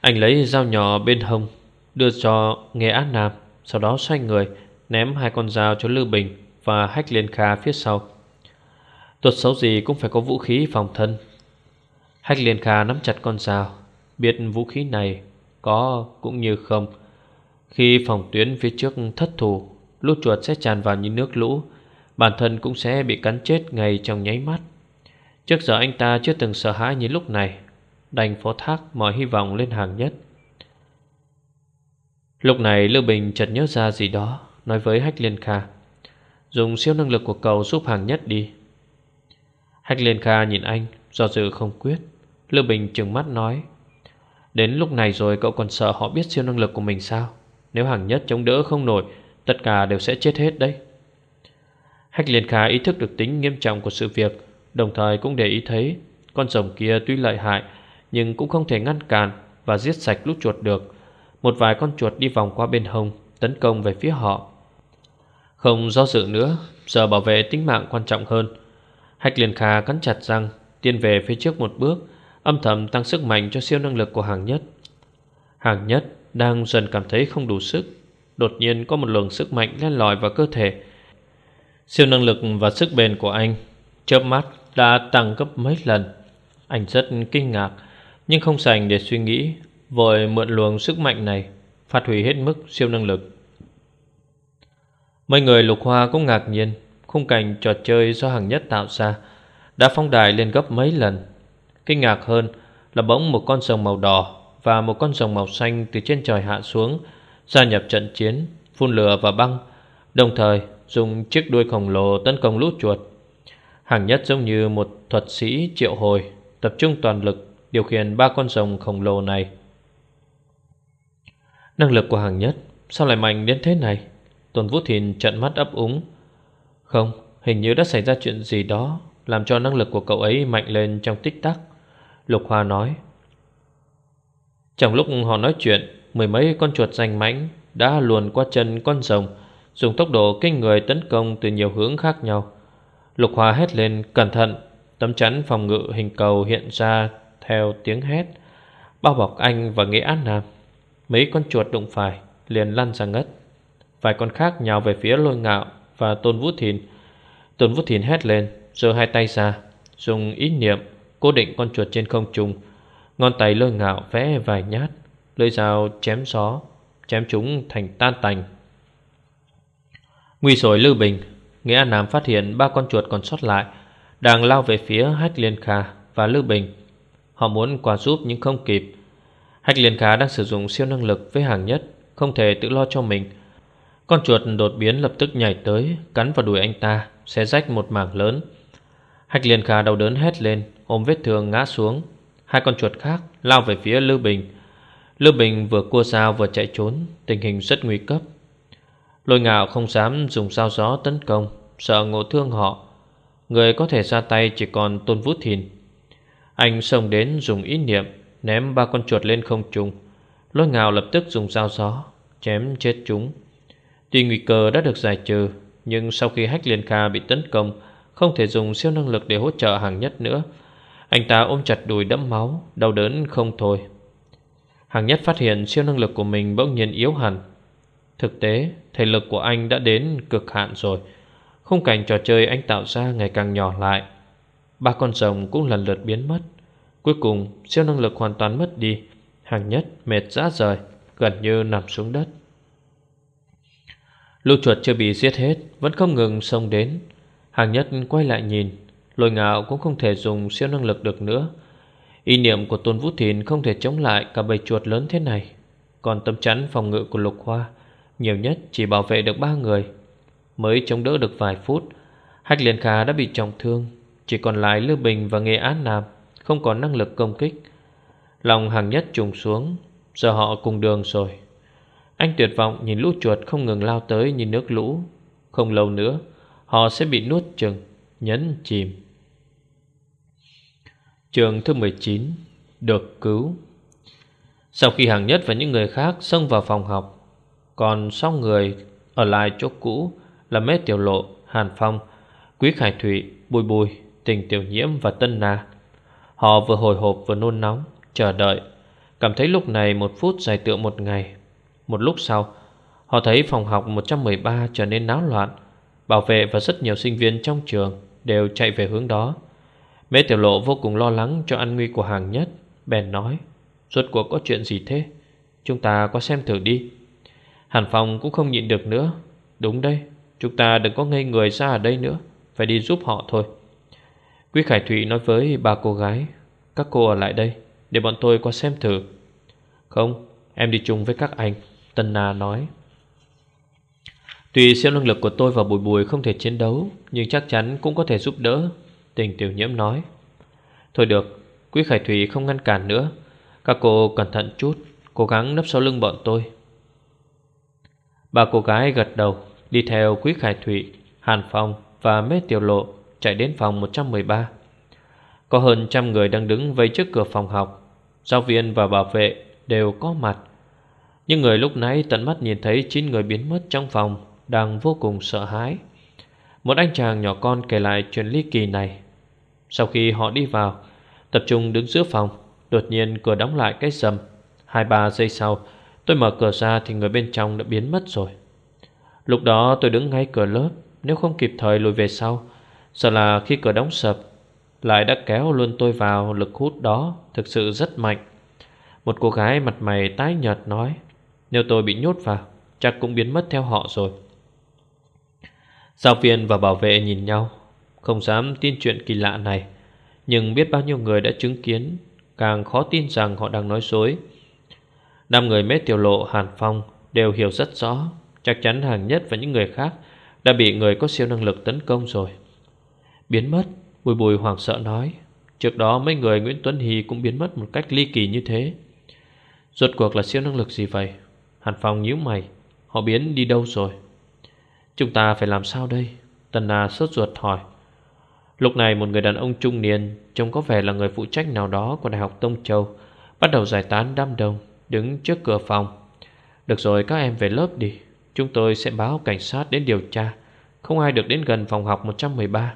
Anh lấy dao nhỏ bên hông, Đưa cho Nghe Á Nam, Sau đó xoay người, Ném hai con dao cho lưu Bình Và Hách Liên Kha phía sau. Tuột xấu gì cũng phải có vũ khí phòng thân. Hách Liên Kha nắm chặt con dao, Biết vũ khí này Có cũng như không. Khi phòng tuyến phía trước thất thủ, Lũ chuột sẽ tràn vào như nước lũ, Bản thân cũng sẽ bị cắn chết ngay trong nháy mắt. Trước giờ anh ta chưa từng sợ hãi như lúc này. Đành phó thác mọi hy vọng lên hàng nhất. Lúc này Lưu Bình chợt nhớ ra gì đó, Nói với Hách Liên Kha, Dùng siêu năng lực của cậu giúp hàng nhất đi. Hách Liên Kha nhìn anh, Do dự không quyết. Lưu Bình trừng mắt nói, Đến lúc này rồi cậu còn sợ họ biết siêu năng lực của mình sao? Nếu hàng nhất chống đỡ không nổi, Tất cả đều sẽ chết hết đấy. Hách Liên Kha ý thức được tính nghiêm trọng của sự việc, Đồng thời cũng để ý thấy Con rồng kia tuy lợi hại nhưng cũng không thể ngăn cản Và giết sạch lũ chuột được. Một vài con chuột đi vòng qua bên hông, Tấn công về phía họ. Không do dự nữa, Giờ bảo vệ tính mạng quan trọng hơn. Hách Liên Kha cắn chặt răng, Tiến về phía trước một bước, Âm thầm tăng sức mạnh cho siêu năng lực của hàng nhất. Hàng nhất đang dần cảm thấy không đủ sức, Đột nhiên có một luồng sức mạnh len lỏi vào cơ thể. Siêu năng lực và sức bền của anh chớp mắt đã tăng gấp mấy lần. Anh rất kinh ngạc nhưng không sành để suy nghĩ, Vội mượn luồng sức mạnh này, Phát huy hết mức siêu năng lực. Mấy người lục hoa cũng ngạc nhiên, Khung cảnh trò chơi do hàng nhất tạo ra Đã phong đài lên gấp mấy lần. Kinh ngạc hơn là bỗng một con rồng màu đỏ Và một con rồng màu xanh từ trên trời hạ xuống, Gia nhập trận chiến, Phun lửa và băng, Đồng thời dùng chiếc đuôi khổng lồ tấn công lũ chuột. Hàng nhất giống như một thuật sĩ triệu hồi, Tập trung toàn lực điều khiển ba con rồng khổng lồ này. Năng lực của hàng nhất Sao lại mạnh đến thế này? Tôn Vũ Thìn trận mắt ấp úng. Không, hình như đã xảy ra chuyện gì đó Làm cho năng lực của cậu ấy mạnh lên trong tích tắc. Lục Hoa nói. Trong lúc họ nói chuyện Mười mấy con chuột danh mãnh Đã luồn qua chân con rồng Dùng tốc độ kinh người tấn công từ nhiều hướng khác nhau. Lục Hoa hét lên cẩn thận! Tấm chắn phòng ngự hình cầu hiện ra theo tiếng hét. Bao bọc anh và Nghĩa An Nam Mấy con chuột đụng phải, Liền lăn ra ngất. Vài con khác nhào về phía lôi ngạo Và Tôn Vũ Thìn. Tôn Vũ Thìn hét lên, giơ hai tay ra, Dùng ý niệm cố định con chuột trên không trung. Ngón tay lôi ngạo vẽ vài nhát, Lưỡi dao chém gió, Chém chúng thành tan tành. Nguy rồi Lư Bình Nghĩa Nam phát hiện ba con chuột còn sót lại, Đang lao về phía Hách Liên Kha và Lư Bình. Họ muốn qua giúp nhưng không kịp. Hách Liên khá đang sử dụng siêu năng lực với hàng nhất, Không thể tự lo cho mình. Con chuột đột biến lập tức nhảy tới, Cắn vào đùi anh ta, Xé rách một mảng lớn. Hách Liên khá đau đớn hét lên, Ôm vết thương ngã xuống. Hai con chuột khác lao về phía Lưu Bình. Lưu Bình vừa cua dao vừa chạy trốn, Tình hình rất nguy cấp. Lôi ngạo không dám dùng dao gió tấn công, Sợ ngộ thương họ. Người có thể ra tay chỉ còn Tôn vút Thìn. Anh xông đến dùng ý niệm Ném ba con chuột lên không trung. Lôi ngào lập tức dùng dao gió Chém chết chúng. Tuy nguy cơ đã được giải trừ Nhưng sau khi Hách Liên Kha bị tấn công Không thể dùng siêu năng lực để hỗ trợ hàng nhất nữa. Anh ta ôm chặt đùi đẫm máu Đau đớn không thôi. Hàng nhất phát hiện siêu năng lực của mình bỗng nhiên yếu hẳn. Thực tế, thể lực của anh đã đến cực hạn rồi. Khung cảnh trò chơi anh tạo ra ngày càng nhỏ lại. Ba con rồng cũng lần lượt biến mất. Cuối cùng, siêu năng lực hoàn toàn mất đi. Hàng nhất mệt rã rời Gần như nằm xuống đất. Lũ chuột chưa bị giết hết Vẫn không ngừng xông đến. Hàng nhất quay lại nhìn Lôi ngạo cũng không thể dùng siêu năng lực được nữa. Ý niệm của Tôn Vũ Thìn không thể chống lại cả bầy chuột lớn thế này. Còn tấm chắn phòng ngự của Lục Hoa Nhiều nhất chỉ bảo vệ được ba người. Mới chống đỡ được vài phút Hách Liên Kha đã bị trọng thương. Chỉ còn lại Lưu Bình và Nghệ Án Nam Không có năng lực công kích. Lòng hàng nhất trùng xuống Giờ họ cùng đường rồi. Anh tuyệt vọng nhìn lũ chuột không ngừng lao tới như nước lũ. Không lâu nữa Họ sẽ bị nuốt chừng Nhấn chìm. Trường thứ 19 Được cứu. Sau khi hàng nhất và những người khác xông vào phòng học Còn sáu người ở lại chỗ cũ là mét tiểu lộ Hàn Phong Quý Khải Thụy, Bùi Bùi. Tình Tiểu Nhiễm và Tân Na. Họ vừa hồi hộp vừa nôn nóng, Chờ đợi. Cảm thấy lúc này một phút dài tựa một ngày. Một lúc sau, Họ thấy phòng học 113 trở nên náo loạn. Bảo vệ và rất nhiều sinh viên trong trường Đều chạy về hướng đó. Mễ tiểu lộ vô cùng lo lắng cho an nguy của hàng nhất. Bèn nói, Rốt cuộc có chuyện gì thế? Chúng ta có xem thử đi. Hàn Phong cũng không nhịn được nữa. Đúng đây Chúng ta đừng có ngây người ra ở đây nữa. Phải đi giúp họ thôi. Quý Khải Thụy nói với ba cô gái, Các cô ở lại đây, Để bọn tôi qua xem thử. Không, em đi chung với các anh, Tân Na nói. Tùy siêu năng lực của tôi và Bùi Bùi không thể chiến đấu, Nhưng chắc chắn cũng có thể giúp đỡ, Tình tiểu nhiễm nói. Thôi được, Quý Khải Thủy không ngăn cản nữa. Các cô cẩn thận chút, Cố gắng nấp sau lưng bọn tôi. Ba cô gái gật đầu, Đi theo Quý Khải Thủy Hàn Phong và Mê Tiểu Lộ. Chạy đến phòng 113 Có hơn trăm người đang đứng vây trước cửa phòng học. Giáo viên và bảo vệ đều có mặt. Những người lúc nãy tận mắt nhìn thấy 9 người biến mất trong phòng Đang vô cùng sợ hãi. Một anh chàng nhỏ con kể lại chuyện ly kỳ này. Sau khi họ đi vào, Tập trung đứng giữa phòng, Đột nhiên cửa đóng lại cái sầm. Hai ba giây sau, Tôi mở cửa ra thì người bên trong đã biến mất rồi. Lúc đó tôi đứng ngay cửa lớp, Nếu không kịp thời lùi về sau Sợ là khi cửa đóng sập, Lại đã kéo luôn tôi vào lực hút đó Thực sự rất mạnh. Một cô gái mặt mày tái nhợt nói, Nếu tôi bị nhốt vào, Chắc cũng biến mất theo họ rồi. Giáo viên và bảo vệ nhìn nhau, Không dám tin chuyện kỳ lạ này, Nhưng biết bao nhiêu người đã chứng kiến, Càng khó tin rằng họ đang nói dối. Năm người mết tiểu lộ, Hàn Phong Đều hiểu rất rõ, Chắc chắn hàng nhất và những người khác Đã bị người có siêu năng lực tấn công rồi. Biến mất. Bùi bùi hoảng sợ nói, Trước đó mấy người Nguyễn Tuấn Hy cũng biến mất một cách ly kỳ như thế. Rốt cuộc là siêu năng lực gì vậy? Hàn Phong nhíu mày, Họ biến đi đâu rồi? Chúng ta phải làm sao đây? Tần Na sốt ruột hỏi. Lúc này một người đàn ông trung niên, Trông có vẻ là người phụ trách nào đó của Đại học Tông Châu, Bắt đầu giải tán đám đông, Đứng trước cửa phòng. Được rồi, các em về lớp đi. Chúng tôi sẽ báo cảnh sát đến điều tra. Không ai được đến gần phòng học 113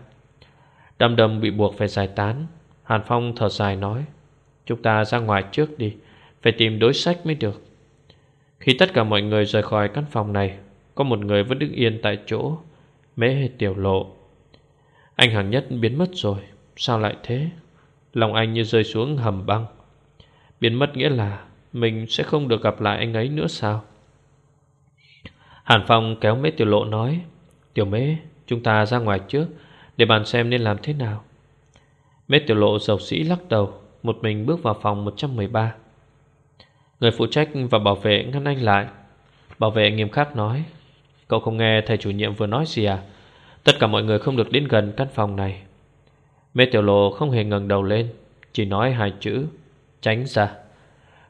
Đâm đâm bị buộc phải giải tán. Hàn Phong thở dài nói, Chúng ta ra ngoài trước đi, Phải tìm đối sách mới được. Khi tất cả mọi người rời khỏi căn phòng này, Có một người vẫn đứng yên tại chỗ, Mễ tiểu lộ. Anh hàng nhất biến mất rồi, Sao lại thế? Lòng anh như rơi xuống hầm băng. Biến mất nghĩa là Mình sẽ không được gặp lại anh ấy nữa sao? Hàn Phong kéo mế tiểu lộ nói, Tiểu mế Chúng ta ra ngoài trước để bàn xem nên làm thế nào. Mế tiểu lộ dầu sĩ lắc đầu, Một mình bước vào phòng 113 Người phụ trách và bảo vệ ngăn anh lại. Bảo vệ nghiêm khắc nói, Cậu không nghe thầy chủ nhiệm vừa nói gì à? Tất cả mọi người không được đến gần căn phòng này. Mê tiểu lộ không hề ngẩng đầu lên, Chỉ nói hai chữ, Tránh ra.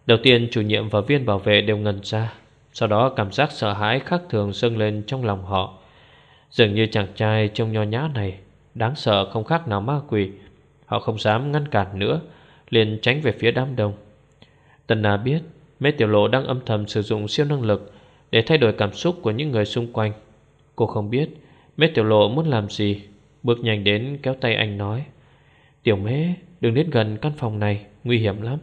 Đầu tiên, chủ nhiệm và viên bảo vệ đều ngần ra, Sau đó cảm giác sợ hãi khác thường dâng lên trong lòng họ. Dường như chàng trai trông nho nhã này Đáng sợ không khác nào ma quỷ. Họ không dám ngăn cản nữa, liền tránh về phía đám đông. Tần Na biết Mê Tiểu Lộ đang âm thầm sử dụng siêu năng lực Để thay đổi cảm xúc của những người xung quanh. Cô không biết Mê Tiểu Lộ muốn làm gì. Bước nhanh đến kéo tay anh nói, Tiểu Mê đừng đến gần căn phòng này, Nguy hiểm lắm.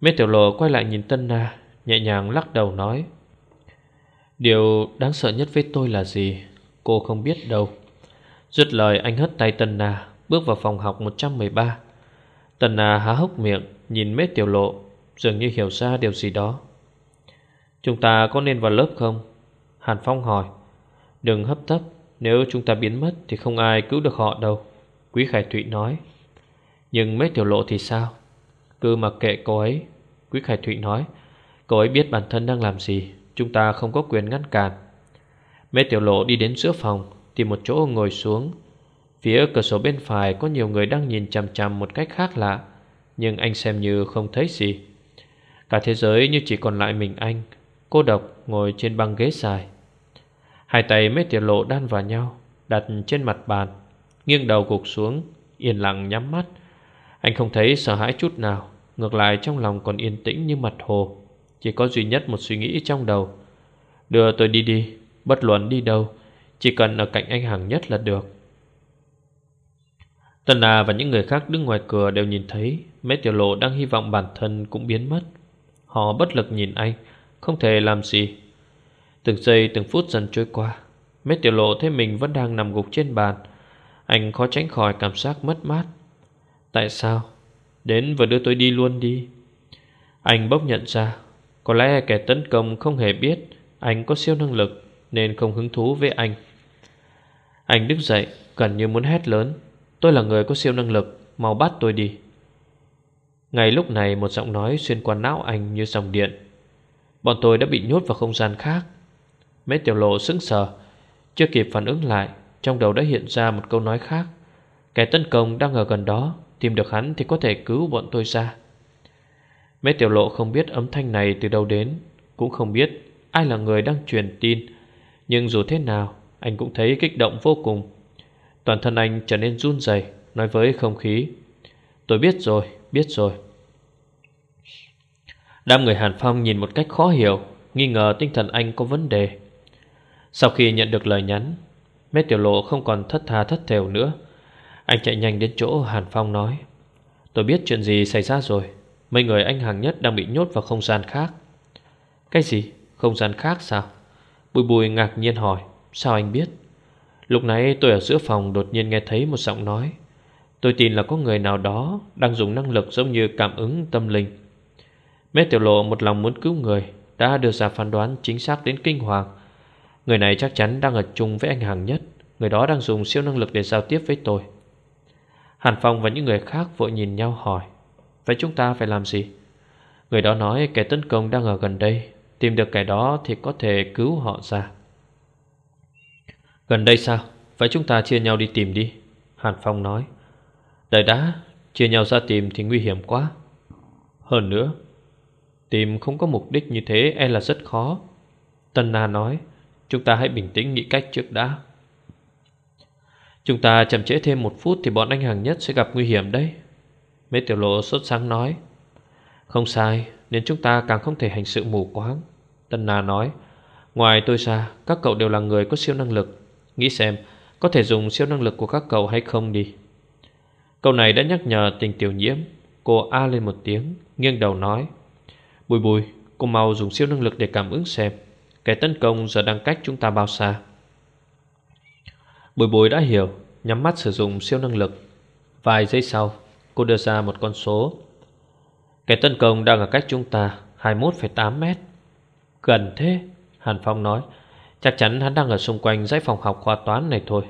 Mê Tiểu Lộ quay lại nhìn Tân Na, Nhẹ nhàng lắc đầu nói, Điều đáng sợ nhất với tôi là gì? Cô không biết đâu. Dứt lời, anh hất tay Tân Na, Bước vào phòng học 113 Tân Na há hốc miệng, Nhìn mết Tiểu Lộ, Dường như hiểu ra điều gì đó. Chúng ta có nên vào lớp không? Hàn Phong hỏi. Đừng hấp tấp, Nếu chúng ta biến mất thì không ai cứu được họ đâu, Quý Khải Thụy nói. Nhưng mết tiểu lộ thì sao? Cứ mặc kệ cô ấy, Quý Khải Thụy nói. Cô ấy biết bản thân đang làm gì, Chúng ta không có quyền ngăn cản. Mê tiểu lộ đi đến giữa phòng Tìm một chỗ ngồi xuống. Phía cửa sổ bên phải có nhiều người đang nhìn chằm chằm một cách khác lạ, Nhưng anh xem như không thấy gì. Cả thế giới như chỉ còn lại mình anh, Cô độc ngồi trên băng ghế dài. Hai tay mết tiểu lộ đan vào nhau, Đặt trên mặt bàn, Nghiêng đầu gục xuống, Yên lặng nhắm mắt. Anh không thấy sợ hãi chút nào, Ngược lại trong lòng còn yên tĩnh như mặt hồ. Chỉ có duy nhất một suy nghĩ trong đầu. Đưa tôi đi đi, Bất luận đi đâu chỉ cần ở cạnh anh hàng nhất là được. Tân đà và những người khác đứng ngoài cửa đều nhìn thấy Mét tiểu lộ đang hy vọng bản thân cũng biến mất. Họ bất lực nhìn anh, Không thể làm gì. Từng giây, từng phút dần trôi qua Mét tiểu lộ thấy mình vẫn đang nằm gục trên bàn. Anh khó tránh khỏi cảm giác mất mát. Tại sao? Đến và đưa tôi đi luôn đi. Anh bốc nhận ra, Có lẽ kẻ tấn công không hề biết Anh có siêu năng lực. Nên không hứng thú với anh. Anh đứng dậy, gần như muốn hét lớn, Tôi là người có siêu năng lực, Mau bắt tôi đi. Ngay lúc này, một giọng nói xuyên qua não anh như dòng điện. Bọn tôi đã bị nhốt vào không gian khác. Mấy tiểu lộ sững sờ, Chưa kịp phản ứng lại, Trong đầu đã hiện ra một câu nói khác. Kẻ tấn công đang ở gần đó, Tìm được hắn thì có thể cứu bọn tôi ra. Mấy tiểu lộ không biết âm thanh này từ đâu đến, Cũng không biết ai là người đang truyền tin nhưng dù thế nào Anh cũng thấy kích động vô cùng. Toàn thân anh trở nên run rẩy Nói với không khí. Tôi biết rồi, biết rồi. Đám người Hàn Phong nhìn một cách khó hiểu Nghi ngờ tinh thần anh có vấn đề. Sau khi nhận được lời nhắn mét tiểu lộ không còn thất tha thất thèo nữa. Anh chạy nhanh đến chỗ Hàn Phong nói Tôi biết chuyện gì xảy ra rồi. Mấy người anh hàng nhất đang bị nhốt vào không gian khác. Cái gì? Không gian khác sao? Bùi bùi ngạc nhiên hỏi, Sao anh biết? Lúc nãy tôi ở giữa phòng đột nhiên nghe thấy một giọng nói Tôi tin là có người nào đó Đang dùng năng lực giống như cảm ứng tâm linh Mê tiểu lộ một lòng muốn cứu người, Đã đưa ra phán đoán chính xác đến kinh hoàng Người này chắc chắn đang ở chung với anh hàng nhất, Người đó đang dùng siêu năng lực để giao tiếp với tôi Hàn Phong và những người khác vội nhìn nhau hỏi, Vậy chúng ta phải làm gì? Người đó nói, kẻ tấn công đang ở gần đây Tìm được kẻ đó thì có thể cứu họ ra. Gần đây sao? Vậy chúng ta chia nhau đi tìm đi, Hàn Phong nói. Đợi đã, Chia nhau ra tìm thì nguy hiểm quá. Hơn nữa, Tìm không có mục đích như thế e là rất khó. Tân Na nói, Chúng ta hãy bình tĩnh nghĩ cách trước đã. Chúng ta chậm trễ thêm một phút Thì bọn anh hàng nhất sẽ gặp nguy hiểm đấy. Mấy tiểu lộ sốt sáng nói, Không sai, Nên chúng ta càng không thể hành sự mù quáng. Tân Na nói Ngoài tôi ra Các cậu đều là người có siêu năng lực. Nghĩ xem có thể dùng siêu năng lực của các cậu hay không đi. Câu này đã nhắc nhở tình tiểu nhiễm. Cô A lên một tiếng Nghiêng đầu nói Bùi bùi cô mau dùng siêu năng lực để cảm ứng xem. Kẻ tấn công giờ đang cách chúng ta bao xa? Bùi bùi đã hiểu Nhắm mắt sử dụng siêu năng lực. Vài giây sau Cô đưa ra một con số. Kẻ tấn công đang ở cách chúng ta 21,8 mét. Gần thế, Hàn Phong nói. Chắc chắn hắn đang ở xung quanh dãy phòng học khoa toán này thôi.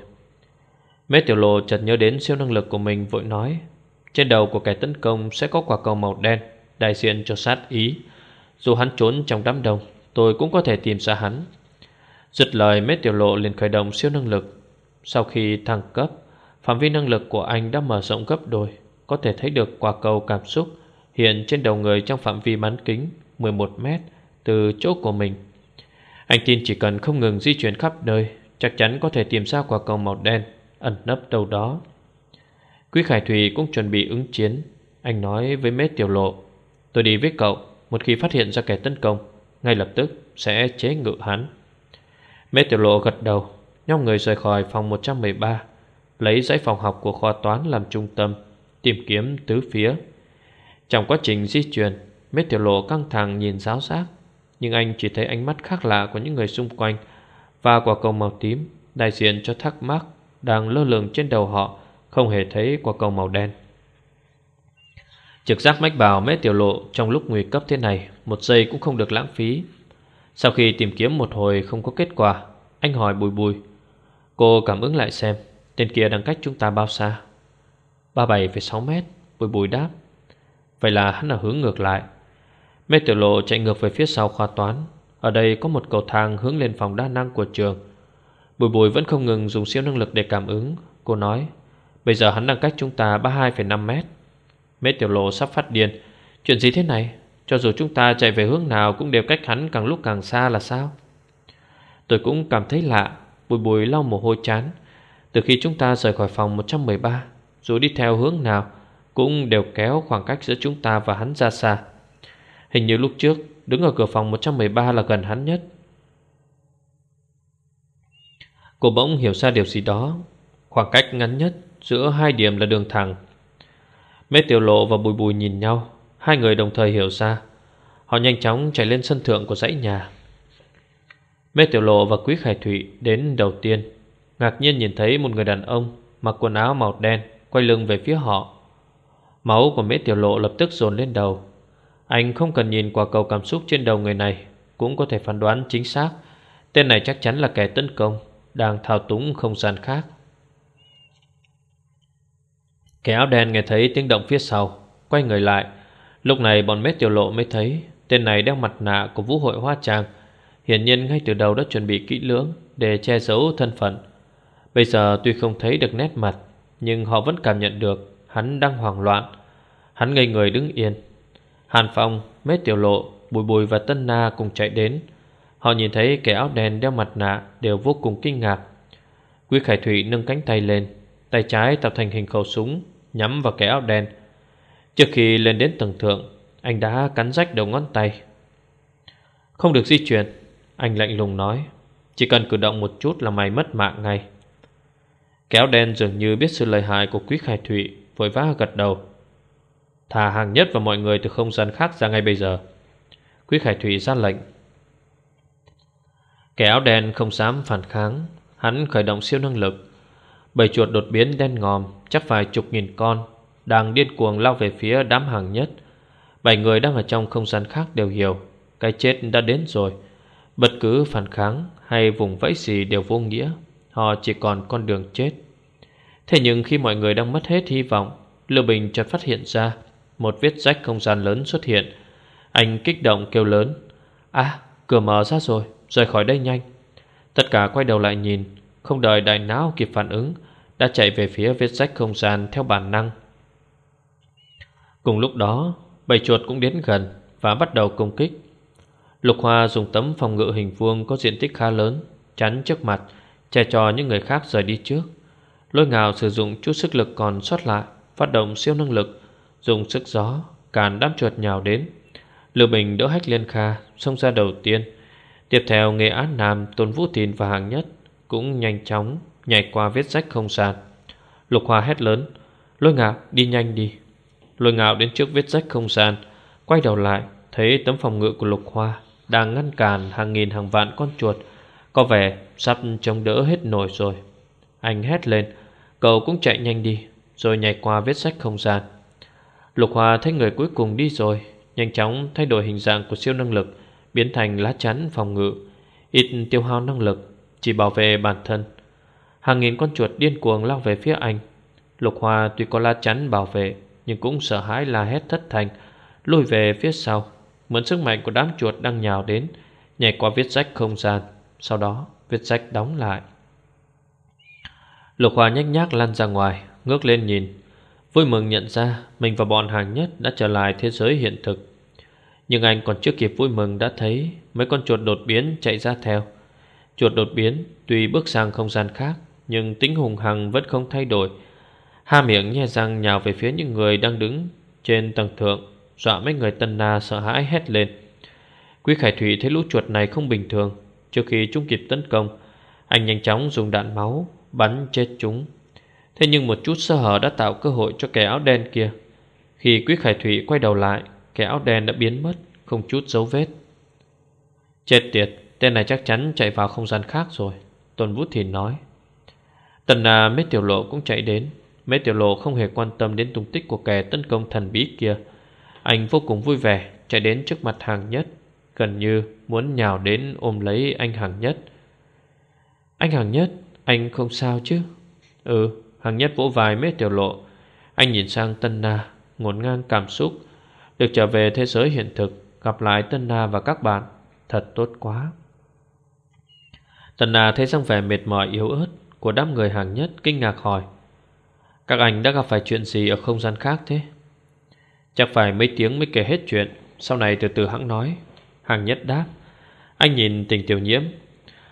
Mế tiểu lộ chợt nhớ đến siêu năng lực của mình, vội nói. Trên đầu của kẻ tấn công sẽ có quả cầu màu đen, Đại diện cho sát ý. Dù hắn trốn trong đám đông, Tôi cũng có thể tìm ra hắn. Giật lời Mết tiểu lộ liền khởi động siêu năng lực. Sau khi thăng cấp, Phạm vi năng lực của anh đã mở rộng gấp đôi. Có thể thấy được quả cầu cảm xúc Hiện trên đầu người trong phạm vi bán kính 11 mét. Từ chỗ của mình. Anh tin chỉ cần không ngừng di chuyển khắp nơi, Chắc chắn có thể tìm ra quả cầu màu đen, Ẩn nấp đâu đó. Quý Khải Thủy cũng chuẩn bị ứng chiến. Anh nói với mết tiểu lộ, Tôi đi với cậu, Một khi phát hiện ra kẻ tấn công, Ngay lập tức sẽ chế ngự hắn. Mết tiểu lộ gật đầu, Nhóm người rời khỏi phòng 113 Lấy dãy phòng học của khoa toán làm trung tâm, Tìm kiếm tứ phía. Trong quá trình di chuyển Mết tiểu lộ căng thẳng nhìn giáo giác nhưng anh chỉ thấy ánh mắt khác lạ của những người xung quanh Và quả cầu màu tím Đại diện cho thắc mắc Đang lơ lửng trên đầu họ Không hề thấy quả cầu màu đen. Trực giác mách bảo mét tiểu lộ Trong lúc nguy cấp thế này Một giây cũng không được lãng phí. Sau khi tìm kiếm một hồi không có kết quả Anh hỏi bùi bùi. Cô cảm ứng lại xem Tên kia đang cách chúng ta bao xa? 37,6 mét Bùi bùi đáp. Vậy là hắn ở hướng ngược lại. Mê tiểu lộ chạy ngược về phía sau khoa toán. Ở đây có một cầu thang hướng lên phòng đa năng của trường. Bùi bùi vẫn không ngừng dùng siêu năng lực để cảm ứng. Cô nói Bây giờ hắn đang cách chúng ta 32,5 mét. Mê tiểu lộ sắp phát điên Chuyện gì thế này? Cho dù chúng ta chạy về hướng nào Cũng đều cách hắn càng lúc càng xa là sao? Tôi cũng cảm thấy lạ. Bùi bùi lau mồ hôi chán. Từ khi chúng ta rời khỏi phòng 113 Dù đi theo hướng nào Cũng đều kéo khoảng cách giữa chúng ta và hắn ra xa. Hình như lúc trước, Đứng ở cửa phòng 113 là gần hắn nhất. Cô bỗng hiểu ra điều gì đó. Khoảng cách ngắn nhất giữa hai điểm là đường thẳng. Mê tiểu lộ và bùi bùi nhìn nhau. Hai người đồng thời hiểu ra. Họ nhanh chóng chạy lên sân thượng của dãy nhà. Mê tiểu lộ và quý khải Thụy đến đầu tiên. Ngạc nhiên nhìn thấy một người đàn ông Mặc quần áo màu đen Quay lưng về phía họ. Máu của mễ tiểu lộ lập tức dồn lên đầu. Anh không cần nhìn quả cầu cảm xúc trên đầu người này, Cũng có thể phán đoán chính xác. Tên này chắc chắn là kẻ tấn công, Đang thao túng không gian khác. Kẻ áo đen nghe thấy tiếng động phía sau, Quay người lại. Lúc này bọn mết tiểu lộ mới thấy Tên này đeo mặt nạ của vũ hội hoa trang. Hiển nhiên ngay từ đầu đã chuẩn bị kỹ lưỡng Để che giấu thân phận. Bây giờ tuy không thấy được nét mặt, Nhưng họ vẫn cảm nhận được Hắn đang hoảng loạn. Hắn ngây người đứng yên Hàn Phong, Mết Tiểu Lộ, Bùi Bùi và Tân Na cùng chạy đến. Họ nhìn thấy kẻ áo đen đeo mặt nạ Đều vô cùng kinh ngạc. Quý Khải Thủy nâng cánh tay lên Tay trái tạo thành hình khẩu súng Nhắm vào kẻ áo đen. Trước khi lên đến tầng thượng Anh đã cắn rách đầu ngón tay. Không được di chuyển Anh lạnh lùng nói. Chỉ cần cử động một chút là mày mất mạng ngay. Kéo đen dường như biết sự lợi hại của quý khải thủy Vội vã gật đầu. Thả hàng nhất và mọi người từ không gian khác ra ngay bây giờ. Quý khải thủy ra lệnh. Kẻ áo đen không dám phản kháng. Hắn khởi động siêu năng lực. Bầy chuột đột biến đen ngòm Chắc vài chục nghìn con, Đang điên cuồng lao về phía đám hàng nhất. Bảy người đang ở trong không gian khác đều hiểu, Cái chết đã đến rồi. Bất cứ phản kháng hay vùng vẫy gì đều vô nghĩa, Họ chỉ còn con đường chết. Thế nhưng khi mọi người đang mất hết hy vọng, Lưu Bình chợt phát hiện ra một vết rách không gian lớn xuất hiện. Anh kích động kêu lớn À cửa mở ra rồi, Rời khỏi đây nhanh. Tất cả quay đầu lại nhìn, Không đợi đại não kịp phản ứng, Đã chạy về phía vết rách không gian theo bản năng. Cùng lúc đó, Bầy chuột cũng đến gần Và bắt đầu công kích. Lục Hoa dùng tấm phòng ngự hình vuông Có diện tích khá lớn, Chắn trước mặt, Che cho những người khác rời đi trước. Lôi ngào sử dụng chút sức lực còn sót lại, Phát động siêu năng lực Dùng sức gió, Càn đám chuột nhào đến. Lưu Bình đỡ hách liên kha, Xông ra đầu tiên. Tiếp theo Nghệ Án Nam, Tôn Vũ Thìn và Hàng Nhất Cũng nhanh chóng nhảy qua vết rách không gian. Lục Hoa hét lớn, Lôi ngạo, đi nhanh đi. Lôi ngạo đến trước vết rách không gian, Quay đầu lại, Thấy tấm phòng ngự của Lục Hoa Đang ngăn cản hàng nghìn hàng vạn con chuột, Có vẻ sắp chống đỡ hết nổi rồi. Anh hét lên, Cậu cũng chạy nhanh đi. Rồi nhảy qua vết sách không gian. Lục Hòa thấy người cuối cùng đi rồi, Nhanh chóng thay đổi hình dạng của siêu năng lực, Biến thành lá chắn phòng ngự. Ít tiêu hao năng lực, Chỉ bảo vệ bản thân. Hàng nghìn con chuột điên cuồng lao về phía anh. Lục Hòa tuy có lá chắn bảo vệ, Nhưng cũng sợ hãi la hét thất thành Lùi về phía sau, Mượn sức mạnh của đám chuột đang nhào đến, Nhảy qua vết rách không gian, Sau đó vết rách đóng lại. Lục Hòa nhách nhác lăn ra ngoài, Ngước lên nhìn. Vui mừng nhận ra mình và bọn hàng nhất Đã trở lại thế giới hiện thực. Nhưng anh còn chưa kịp vui mừng đã thấy Mấy con chuột đột biến chạy ra theo. Chuột đột biến Tuy bước sang không gian khác, Nhưng tính hùng hằng vẫn không thay đổi. Ha miệng nhe răng nhào về phía những người đang đứng Trên tầng thượng, Dọa mấy người tân na sợ hãi hét lên. Quý Khải Thủy thấy lũ chuột này không bình thường. Trước khi chúng kịp tấn công, Anh nhanh chóng dùng đạn máu Bắn chết chúng. Thế nhưng một chút sơ hở đã tạo cơ hội cho kẻ áo đen kia. Khi Quý Khải Thủy quay đầu lại, Kẻ áo đen đã biến mất, Không chút dấu vết. Chết tiệt, Tên này chắc chắn chạy vào không gian khác rồi, Tôn Vũ Thìn nói. Tần là mấy tiểu lộ cũng chạy đến. Mấy tiểu lộ không hề quan tâm đến tung tích của kẻ tấn công thần bí kia. Anh vô cùng vui vẻ, Chạy đến trước mặt hàng nhất, Gần như muốn nhào đến ôm lấy anh hàng nhất. Anh hàng nhất, Anh không sao chứ? Ừ hàng nhất vỗ vai mét tiểu lộ. Anh nhìn sang Tân Na, Ngổn ngang cảm xúc, Được trở về thế giới hiện thực, Gặp lại Tân Na và các bạn. Thật tốt quá. Tân Na thấy sang vẻ mệt mỏi, yếu ớt Của đám người hàng nhất kinh ngạc hỏi, Các anh đã gặp phải chuyện gì Ở không gian khác thế? Chắc phải mấy tiếng mới kể hết chuyện. Sau này từ từ hãng nói. Hàng nhất đáp, Anh nhìn tình tiểu nhiễm,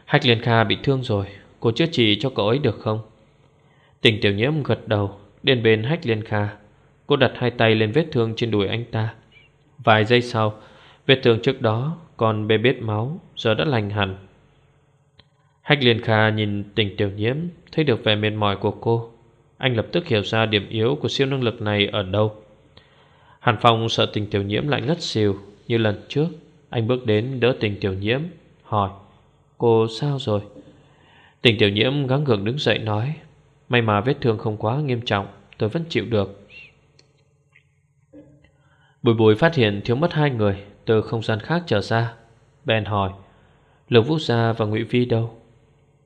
Hách Liên Kha bị thương rồi, Cô chữa trị cho cậu ấy được không? Tình tiểu nhiễm gật đầu Đến bên Hách Liên Kha. Cô đặt hai tay lên vết thương trên đùi anh ta. Vài giây sau, Vết thương trước đó còn bê bết máu, Giờ đã lành hẳn. Hách Liên Kha nhìn tình tiểu nhiễm Thấy được vẻ mệt mỏi của cô. Anh lập tức hiểu ra điểm yếu của siêu năng lực này ở đâu. Hàn Phong sợ tình tiểu nhiễm lại ngất xỉu. Như lần trước, Anh bước đến đỡ tình tiểu nhiễm Hỏi, Cô sao rồi? Tình tiểu nhiễm gắng gượng đứng dậy nói May mà vết thương không quá nghiêm trọng, Tôi vẫn chịu được. Bùi bùi phát hiện thiếu mất hai người, Từ không gian khác trở ra. Ben hỏi, Lục Vũ Gia và Ngụy Vi đâu?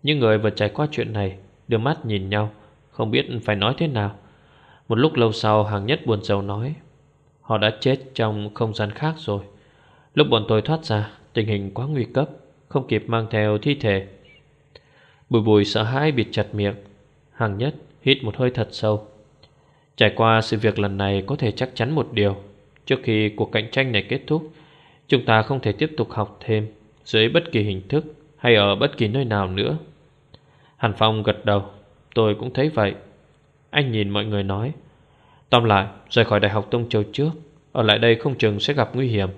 Những người vừa trải qua chuyện này, Đưa mắt nhìn nhau, Không biết phải nói thế nào. Một lúc lâu sau, hàng nhất buồn rầu nói, Họ đã chết trong không gian khác rồi. Lúc bọn tôi thoát ra, Tình hình quá nguy cấp, Không kịp mang theo thi thể. Bùi bùi sợ hãi bịt chặt miệng Hàng nhất, hít một hơi thật sâu. Trải qua sự việc lần này Có thể chắc chắn một điều. Trước khi cuộc cạnh tranh này kết thúc, Chúng ta không thể tiếp tục học thêm Dưới bất kỳ hình thức Hay ở bất kỳ nơi nào nữa. Hàn Phong gật đầu, Tôi cũng thấy vậy. Anh nhìn mọi người nói, Tóm lại, rời khỏi Đại học Tông Châu trước, Ở lại đây không chừng sẽ gặp nguy hiểm.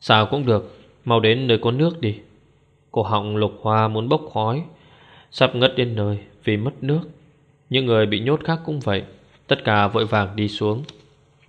Sao cũng được, Mau đến nơi có nước đi. Cổ họng lục hoa muốn bốc khói, Sắp ngất đến nơi vì mất nước. Những người bị nhốt khác cũng vậy. Tất cả vội vàng đi xuống.